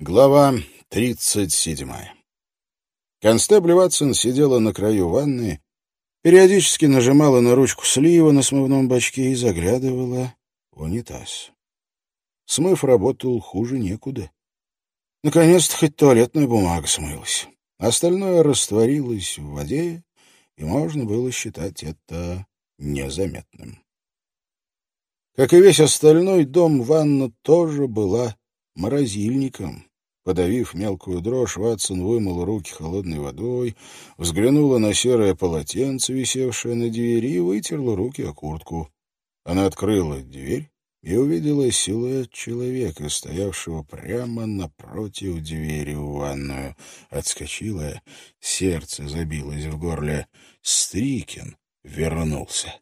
Глава тридцать седьмая. Констебль Ватсон сидела на краю ванны, периодически нажимала на ручку слива на смывном бачке и заглядывала в унитаз. Смыв работал хуже некуда. Наконец-то хоть туалетная бумага смылась. Остальное растворилось в воде, и можно было считать это незаметным. Как и весь остальной дом, ванна тоже была морозильником. Подавив мелкую дрожь, Ватсон вымыл руки холодной водой, взглянула на серое полотенце, висевшее на двери, и вытерла руки о куртку. Она открыла дверь и увидела силуэт человека, стоявшего прямо напротив двери в ванную. Отскочила, сердце забилось в горле. Стрикин вернулся.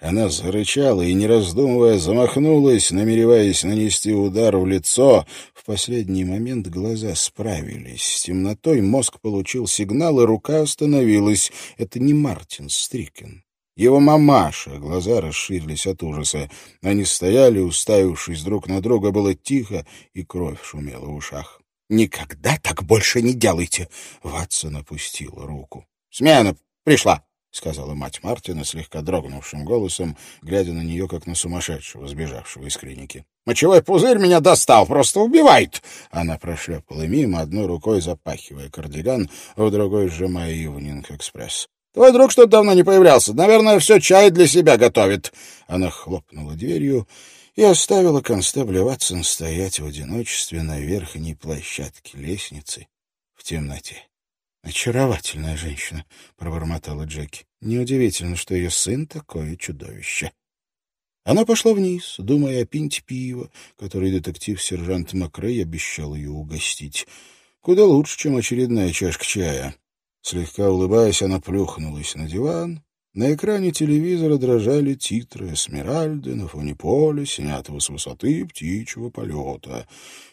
Она зарычала и, не раздумывая, замахнулась, намереваясь нанести удар в лицо. В последний момент глаза справились. С темнотой мозг получил сигнал, и рука остановилась. Это не Мартин Стрикен. Его мамаша, глаза расширились от ужаса. Они стояли, уставившись друг на друга, было тихо, и кровь шумела в ушах. «Никогда так больше не делайте!» Ватсон опустил руку. «Смена пришла!» — сказала мать Мартина слегка дрогнувшим голосом, глядя на нее, как на сумасшедшего, сбежавшего из клиники. «Мочевой пузырь меня достал, просто убивает!» Она прошлепала мимо, одной рукой запахивая кардиган, а другой сжимая Ивнинг Экспресс. «Твой друг что-то давно не появлялся. Наверное, все чай для себя готовит». Она хлопнула дверью и оставила констебля Ватсон стоять в одиночестве на верхней площадке лестницы в темноте. «Очаровательная женщина», — пробормотала Джеки. «Неудивительно, что ее сын такое чудовище». Она пошла вниз, думая о пинте пива, который детектив-сержант Макрей обещал ее угостить. Куда лучше, чем очередная чашка чая. Слегка улыбаясь, она плюхнулась на диван на экране телевизора дрожали титры «Эсмеральды» на фоне поля, снятого с высоты птичьего полета.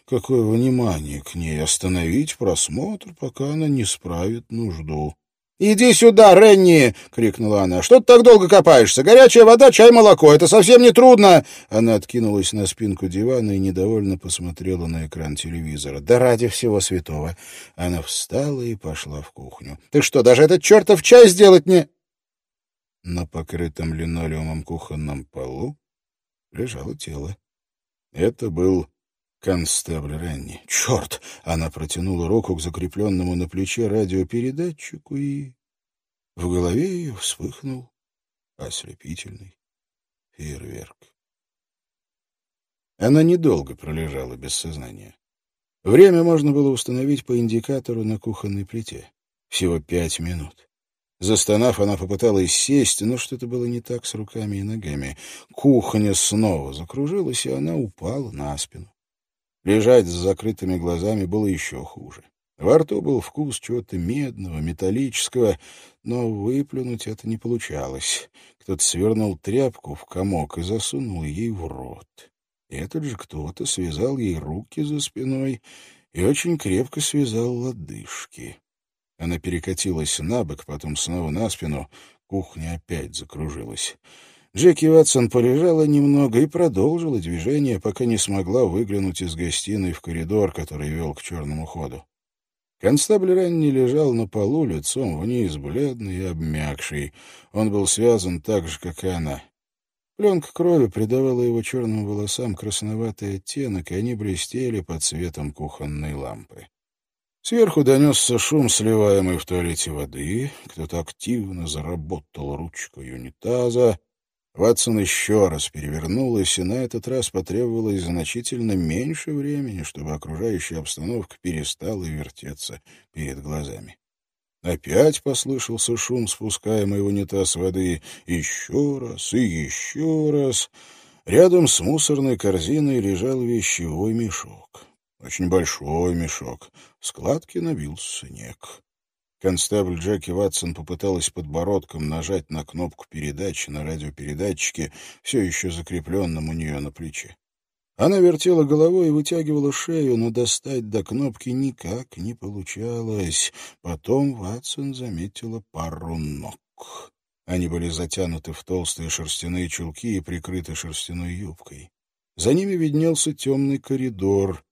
Какое внимание к ней остановить просмотр, пока она не справит нужду. «Иди сюда, Ренни!» — крикнула она. «Что ты так долго копаешься? Горячая вода, чай, молоко. Это совсем не трудно!» Она откинулась на спинку дивана и недовольно посмотрела на экран телевизора. «Да ради всего святого!» Она встала и пошла в кухню. «Ты что, даже этот чертов чай сделать не...» На покрытом линолеумом кухонном полу лежало тело. Это был констебль Ренни. «Черт!» — она протянула руку к закрепленному на плече радиопередатчику, и в голове ее вспыхнул ослепительный фейерверк. Она недолго пролежала без сознания. Время можно было установить по индикатору на кухонной плите. Всего пять минут. Застонав, она попыталась сесть, но что-то было не так с руками и ногами. Кухня снова закружилась, и она упала на спину. Лежать с закрытыми глазами было еще хуже. Во рту был вкус чего-то медного, металлического, но выплюнуть это не получалось. Кто-то свернул тряпку в комок и засунул ей в рот. Этот же кто-то связал ей руки за спиной и очень крепко связал лодыжки. Она перекатилась на бок, потом снова на спину. Кухня опять закружилась. Джеки Ватсон полежала немного и продолжила движение, пока не смогла выглянуть из гостиной в коридор, который вел к черному ходу. Констабль Ранни лежал на полу лицом вниз, бледный и обмякший. Он был связан так же, как и она. Пленка крови придавала его черным волосам красноватый оттенок, и они блестели под светом кухонной лампы. Сверху донесся шум, сливаемый в туалете воды. Кто-то активно заработал ручкой унитаза. Ватсон еще раз перевернулась, и на этот раз потребовалось значительно меньше времени, чтобы окружающая обстановка перестала вертеться перед глазами. Опять послышался шум, спускаемый в унитаз воды. Еще раз и еще раз. Рядом с мусорной корзиной лежал вещевой мешок. Очень большой мешок. В складке набился снег. Констебль Джеки Ватсон попыталась подбородком нажать на кнопку передачи на радиопередатчике, все еще закрепленном у нее на плече. Она вертела головой и вытягивала шею, но достать до кнопки никак не получалось. Потом Ватсон заметила пару ног. Они были затянуты в толстые шерстяные чулки и прикрыты шерстяной юбкой. За ними виднелся темный коридор.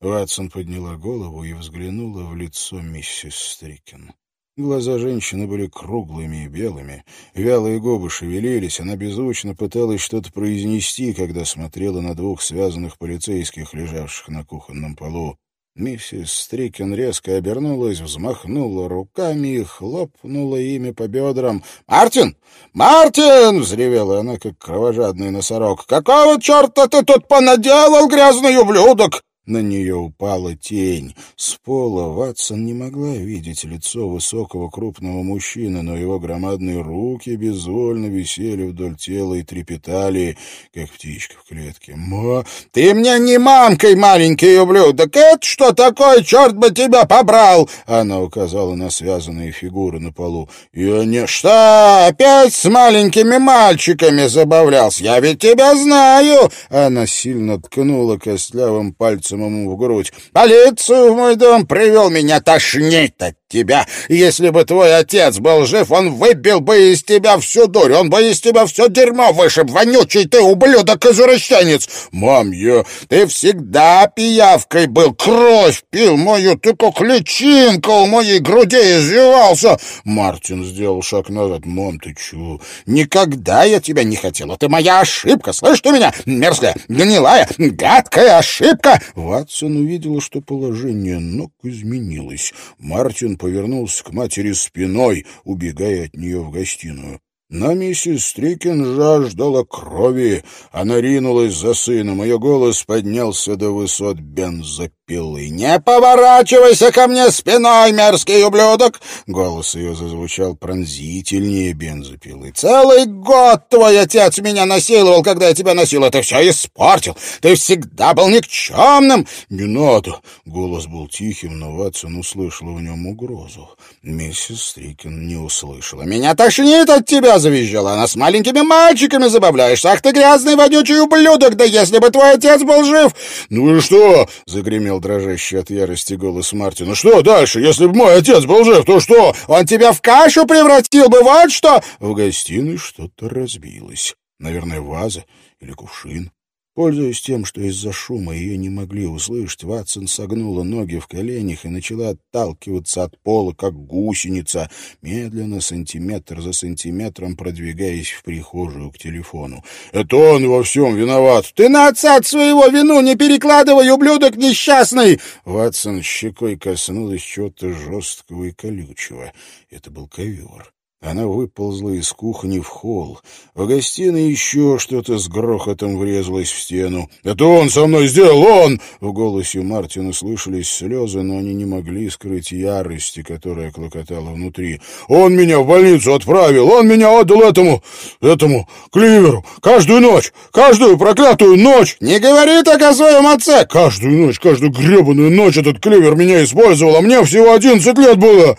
Ватсон подняла голову и взглянула в лицо миссис Стрикен. Глаза женщины были круглыми и белыми, вялые губы шевелились, она беззвучно пыталась что-то произнести, когда смотрела на двух связанных полицейских, лежавших на кухонном полу. Миссис Стрикен резко обернулась, взмахнула руками и хлопнула ими по бедрам. «Мартин! Мартин!» — взревела она, как кровожадный носорог. «Какого черта ты тут понаделал, грязный ублюдок? На нее упала тень. С пола Ватсон не могла видеть лицо высокого крупного мужчины, но его громадные руки безвольно висели вдоль тела и трепетали, как птичка в клетке. «Ма, ты мне не мамкой, маленький ублюдок! Это что такое? Черт бы тебя побрал!» Она указала на связанные фигуры на полу. «Я не что? Опять с маленькими мальчиками забавлялся? Я ведь тебя знаю!» Она сильно ткнула костлявым пальцем ему в грудь. «Полицию в мой дом привел, меня тошнит от тебя. Если бы твой отец был жив, он выбил бы из тебя всю дурь, он бы из тебя все дерьмо вышиб, вонючий ты ублюдок-извращенец. Мам, я... Ты всегда пиявкой был, кровь пил мою, ты как личинка у моей груди извивался. Мартин сделал шаг назад. Мам, ты чего? Никогда я тебя не хотел, это моя ошибка, слышишь ты меня? Мерзкая, гнилая, гадкая ошибка. Ватсон увидела, что положение ног изменилось. Мартин повернулся к матери спиной, убегая от нее в гостиную. Но миссис Стрикин жаждала крови. Она ринулась за сыном. Ее голос поднялся до высот бензопилы. «Не поворачивайся ко мне спиной, мерзкий ублюдок!» Голос ее зазвучал пронзительнее бензопилы. «Целый год твой отец меня насиловал, когда я тебя носил. Ты все испортил. Ты всегда был никчемным!» «Не надо!» Голос был тихим, но Ватсон услышал в нем угрозу. Миссис Стрикин не услышала. «Меня тошнит от тебя!» Завизжала она. «С маленькими мальчиками забавляешься! Ах ты грязный вонючий ублюдок! Да если бы твой отец был жив!» «Ну и что?» — загремел дрожащий от ярости голос Мартина. «Что дальше? Если бы мой отец был жив, то что? Он тебя в кашу превратил бы, вот что!» В гостиной что-то разбилось. Наверное, ваза или кувшин. Пользуясь тем, что из-за шума ее не могли услышать, Ватсон согнула ноги в коленях и начала отталкиваться от пола, как гусеница, медленно, сантиметр за сантиметром продвигаясь в прихожую к телефону. «Это он во всем виноват!» «Ты на отца своего вину не перекладывай, ублюдок несчастный!» Ватсон щекой коснулась чего-то жесткого и колючего. Это был ковер. Она выползла из кухни в холл. В гостиной еще что-то с грохотом врезалось в стену. «Это он со мной сделал! Он!» В голосе Мартина слышались слезы, но они не могли скрыть ярости, которая клокотала внутри. «Он меня в больницу отправил! Он меня отдал этому... этому... Кливеру! Каждую ночь! Каждую проклятую ночь! Не говори так о своем отце! Каждую ночь, каждую гребаную ночь этот Кливер меня использовал, а мне всего одиннадцать лет было!»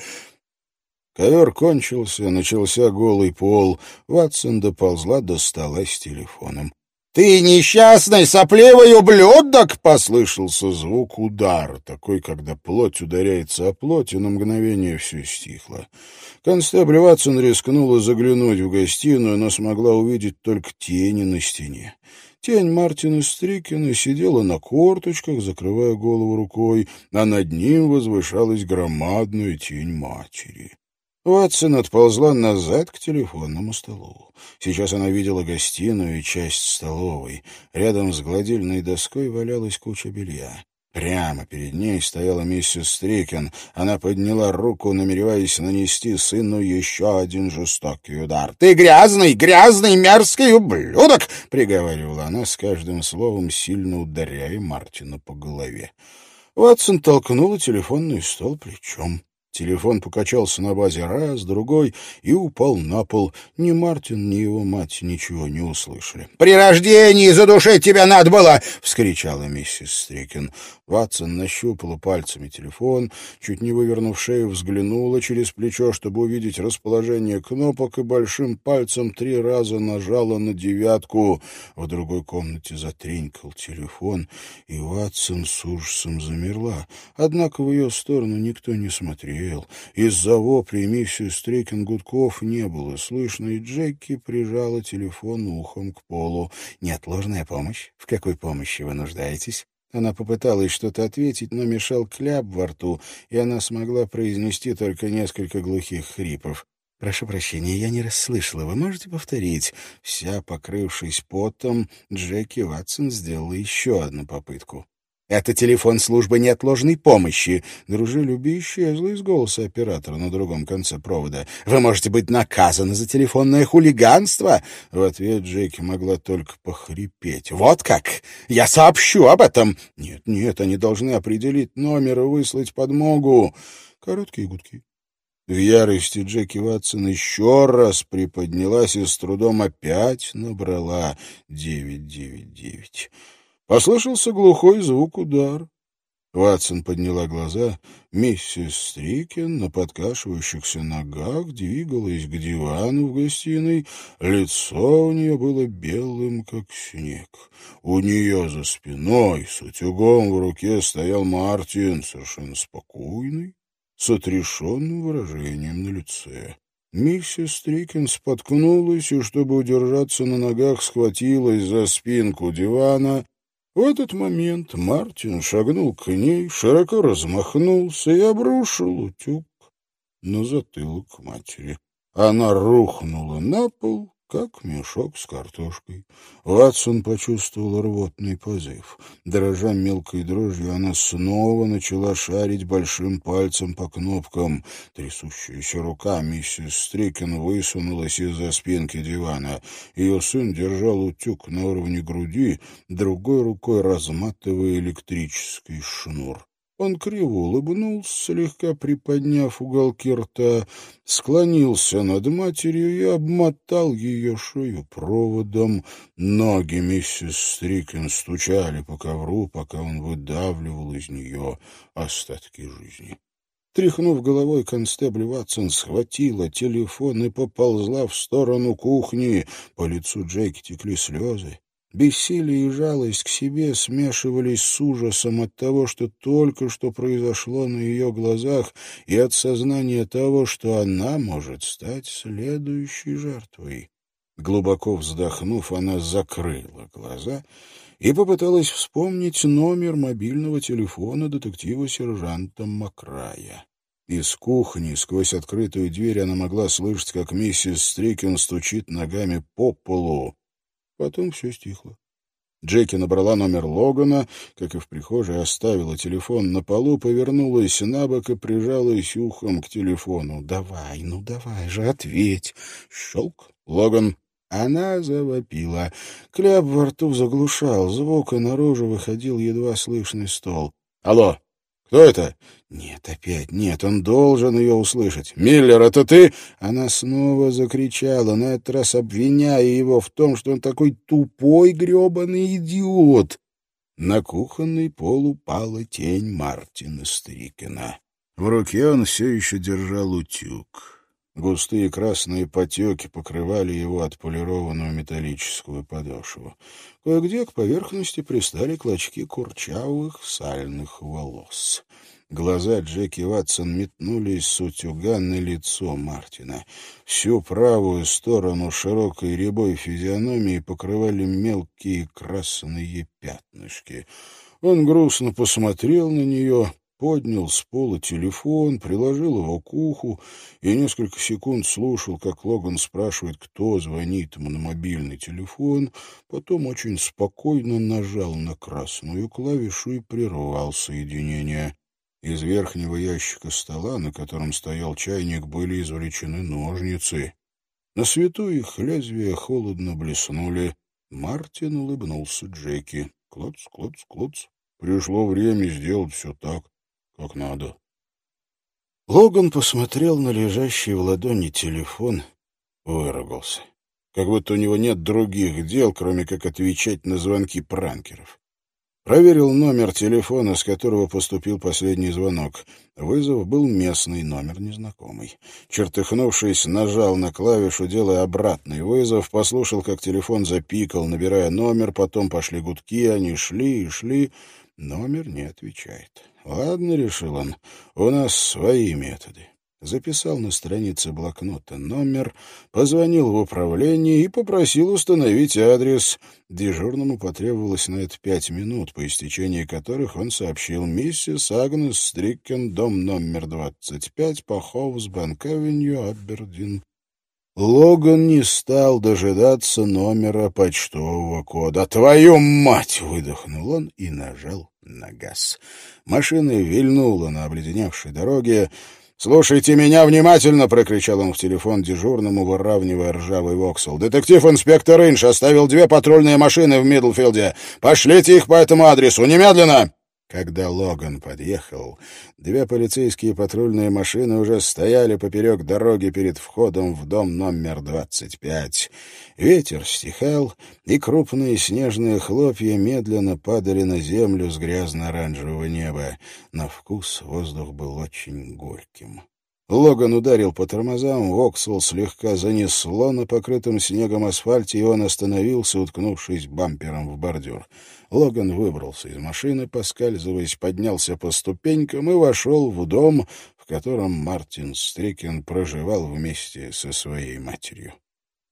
Ковер кончился, начался голый пол. Ватсон доползла до стола с телефоном. «Ты несчастный сопливый ублюдок!» — послышался звук удара, такой, когда плоть ударяется о плоть, и на мгновение все стихло. Констебль Ватсон рискнула заглянуть в гостиную, но смогла увидеть только тени на стене. Тень Мартина Стрикина сидела на корточках, закрывая голову рукой, а над ним возвышалась громадная тень матери. Ватсон отползла назад к телефонному столу. Сейчас она видела гостиную и часть столовой. Рядом с гладильной доской валялась куча белья. Прямо перед ней стояла миссис Стрикен. Она подняла руку, намереваясь нанести сыну еще один жестокий удар. «Ты грязный, грязный, мерзкий ублюдок!» — приговаривала она с каждым словом, сильно ударяя Мартина по голове. Ватсон толкнула телефонный стол плечом. Телефон покачался на базе раз, другой и упал на пол. Ни Мартин, ни его мать ничего не услышали. «При рождении задушить тебя надо было!» — вскричала миссис Стрикин. Ватсон нащупала пальцами телефон, чуть не вывернув шею, взглянула через плечо, чтобы увидеть расположение кнопок, и большим пальцем три раза нажала на девятку. В другой комнате затренькал телефон, и Ватсон с ужасом замерла. Однако в ее сторону никто не смотрел. Из-за воплей миссис Стрикин гудков не было слышно, и Джеки прижала телефон ухом к полу. «Неотложная помощь? В какой помощи вы нуждаетесь?» Она попыталась что-то ответить, но мешал кляп во рту, и она смогла произнести только несколько глухих хрипов. «Прошу прощения, я не расслышала. Вы можете повторить?» Вся покрывшись потом, Джеки Ватсон сделала еще одну попытку. Это телефон службы неотложной помощи. Дружелюбие исчезло из голоса оператора на другом конце провода. Вы можете быть наказаны за телефонное хулиганство. В ответ Джеки могла только похрипеть. Вот как? Я сообщу об этом. Нет, нет, они должны определить номер и выслать подмогу. Короткие гудки. В ярости Джеки Ватсон еще раз приподнялась и с трудом опять набрала 999. Послышался глухой звук удара. Ватсон подняла глаза. Миссис Стрикен на подкашивающихся ногах двигалась к дивану в гостиной. Лицо у нее было белым, как снег. У нее за спиной с утюгом в руке стоял Мартин, совершенно спокойный, с отрешенным выражением на лице. Миссис Стрикен споткнулась и, чтобы удержаться на ногах, схватилась за спинку дивана — в этот момент Мартин шагнул к ней, широко размахнулся и обрушил утюг на затылок матери. Она рухнула на пол как мешок с картошкой. Ватсон почувствовал рвотный позыв. Дрожа мелкой дрожью, она снова начала шарить большим пальцем по кнопкам. Трясущаяся рука миссис Стрикен высунулась из-за спинки дивана. Ее сын держал утюг на уровне груди, другой рукой разматывая электрический шнур. Он криво улыбнулся, слегка приподняв уголки рта, склонился над матерью и обмотал ее шею проводом. Ноги миссис Стрикен стучали по ковру, пока он выдавливал из нее остатки жизни. Тряхнув головой, констебль Ватсон схватила телефон и поползла в сторону кухни. По лицу Джеки текли слезы. Бессилие и жалость к себе смешивались с ужасом от того, что только что произошло на ее глазах, и от сознания того, что она может стать следующей жертвой. Глубоко вздохнув, она закрыла глаза и попыталась вспомнить номер мобильного телефона детектива-сержанта Макрая. Из кухни, сквозь открытую дверь, она могла слышать, как миссис Стрикин стучит ногами по полу, Потом все стихло. Джеки набрала номер Логана, как и в прихожей, оставила телефон на полу, повернулась на бок и прижалась ухом к телефону. «Давай, ну давай же, ответь!» Щелк. Логан. Она завопила. Кляп во рту заглушал звук, и наружу выходил едва слышный стол. «Алло!» «Кто это?» «Нет, опять нет, он должен ее услышать». «Миллер, это ты?» Она снова закричала, на этот раз обвиняя его в том, что он такой тупой гребаный идиот. На кухонный пол упала тень Мартина Стрикена. В руке он все еще держал утюг. Густые красные потеки покрывали его отполированную металлическую подошву. Кое-где к поверхности пристали клочки курчавых сальных волос. Глаза Джеки Ватсон метнулись с утюга на лицо Мартина. Всю правую сторону широкой рябой физиономии покрывали мелкие красные пятнышки. Он грустно посмотрел на нее, поднял с пола телефон, приложил его к уху и несколько секунд слушал, как Логан спрашивает, кто звонит ему на мобильный телефон, потом очень спокойно нажал на красную клавишу и прервал соединение. Из верхнего ящика стола, на котором стоял чайник, были извлечены ножницы. На свету их лезвия холодно блеснули. Мартин улыбнулся Джеки. Клоц, клоц, клоц. Пришло время сделать все так, как надо. Логан посмотрел на лежащий в ладони телефон, выругался. Как будто у него нет других дел, кроме как отвечать на звонки пранкеров. Проверил номер телефона, с которого поступил последний звонок. Вызов был местный, номер незнакомый. Чертыхнувшись, нажал на клавишу, делая обратный вызов, послушал, как телефон запикал, набирая номер, потом пошли гудки, они шли и шли. Номер не отвечает. Ладно, решил он, у нас свои методы. записал на странице блокнота номер, позвонил в управление и попросил установить адрес. Дежурному потребовалось на это пять минут, по истечении которых он сообщил миссис Агнес Стрикен, дом номер 25 по Хоусбанк-авеню, Абердин. Логан не стал дожидаться номера почтового кода. «Твою мать!» — выдохнул он и нажал на газ. Машина вильнула на обледеневшей дороге, «Слушайте меня внимательно!» — прокричал он в телефон дежурному, выравнивая ржавый воксел. «Детектив-инспектор Инш оставил две патрульные машины в Мидлфилде. Пошлите их по этому адресу! Немедленно!» Когда Логан подъехал, две полицейские патрульные машины уже стояли поперек дороги перед входом в дом номер 25. Ветер стихал, и крупные снежные хлопья медленно падали на землю с грязно-оранжевого неба. На вкус воздух был очень горьким. Логан ударил по тормозам, Воксел слегка занесло на покрытом снегом асфальте, и он остановился, уткнувшись бампером в бордюр. Логан выбрался из машины, поскальзываясь, поднялся по ступенькам и вошел в дом, в котором Мартин Стрикин проживал вместе со своей матерью.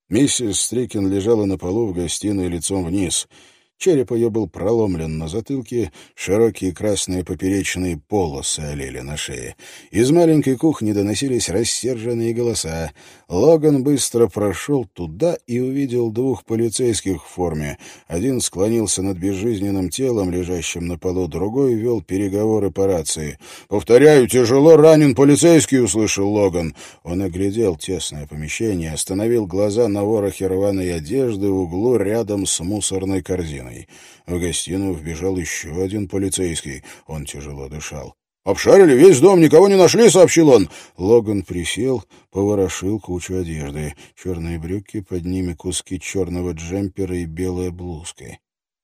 Миссис Стрикин лежала на полу в гостиной лицом вниз — Череп ее был проломлен на затылке, широкие красные поперечные полосы олели на шее. Из маленькой кухни доносились рассерженные голоса. Логан быстро прошел туда и увидел двух полицейских в форме. Один склонился над безжизненным телом, лежащим на полу, другой вел переговоры по рации. «Повторяю, тяжело ранен полицейский», — услышал Логан. Он оглядел тесное помещение, остановил глаза на ворохе рваной одежды в углу рядом с мусорной корзиной пьяный. В гостиную вбежал еще один полицейский. Он тяжело дышал. «Обшарили весь дом, никого не нашли», — сообщил он. Логан присел, поворошил кучу одежды. Черные брюки, под ними куски черного джемпера и белая блузка.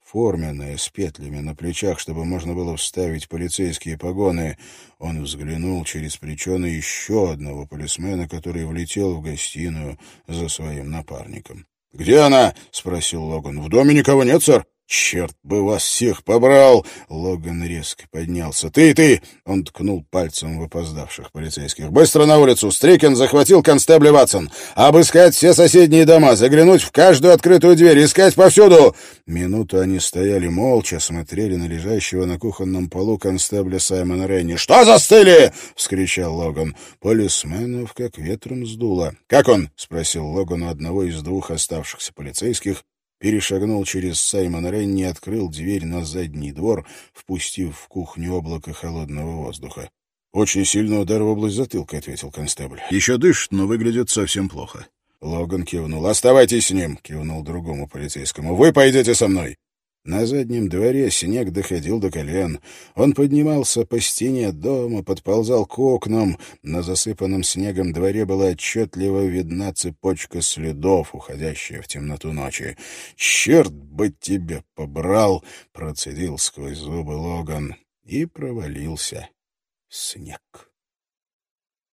Форменная, с петлями на плечах, чтобы можно было вставить полицейские погоны. Он взглянул через плечо на еще одного полисмена, который влетел в гостиную за своим напарником. «Где она?» — спросил Логан. «В доме никого нет, сэр?» «Черт бы вас всех побрал!» Логан резко поднялся. «Ты, ты!» Он ткнул пальцем в опоздавших полицейских. «Быстро на улицу! Стрикен захватил констебля Ватсон! Обыскать все соседние дома, заглянуть в каждую открытую дверь, искать повсюду!» Минуту они стояли молча, смотрели на лежащего на кухонном полу констебля Саймона Рейни. «Что застыли?» — вскричал Логан. Полисменов как ветром сдуло. «Как он?» — спросил Логан у одного из двух оставшихся полицейских, перешагнул через Саймона Ренни и открыл дверь на задний двор, впустив в кухню облако холодного воздуха. «Очень сильный удар в область затылка», — ответил констебль. «Еще дышит, но выглядит совсем плохо». Логан кивнул. «Оставайтесь с ним», — кивнул другому полицейскому. «Вы пойдете со мной». На заднем дворе снег доходил до колен. Он поднимался по стене дома, подползал к окнам. На засыпанном снегом дворе была отчетливо видна цепочка следов, уходящая в темноту ночи. «Черт бы тебя побрал!» — процедил сквозь зубы Логан и провалился снег.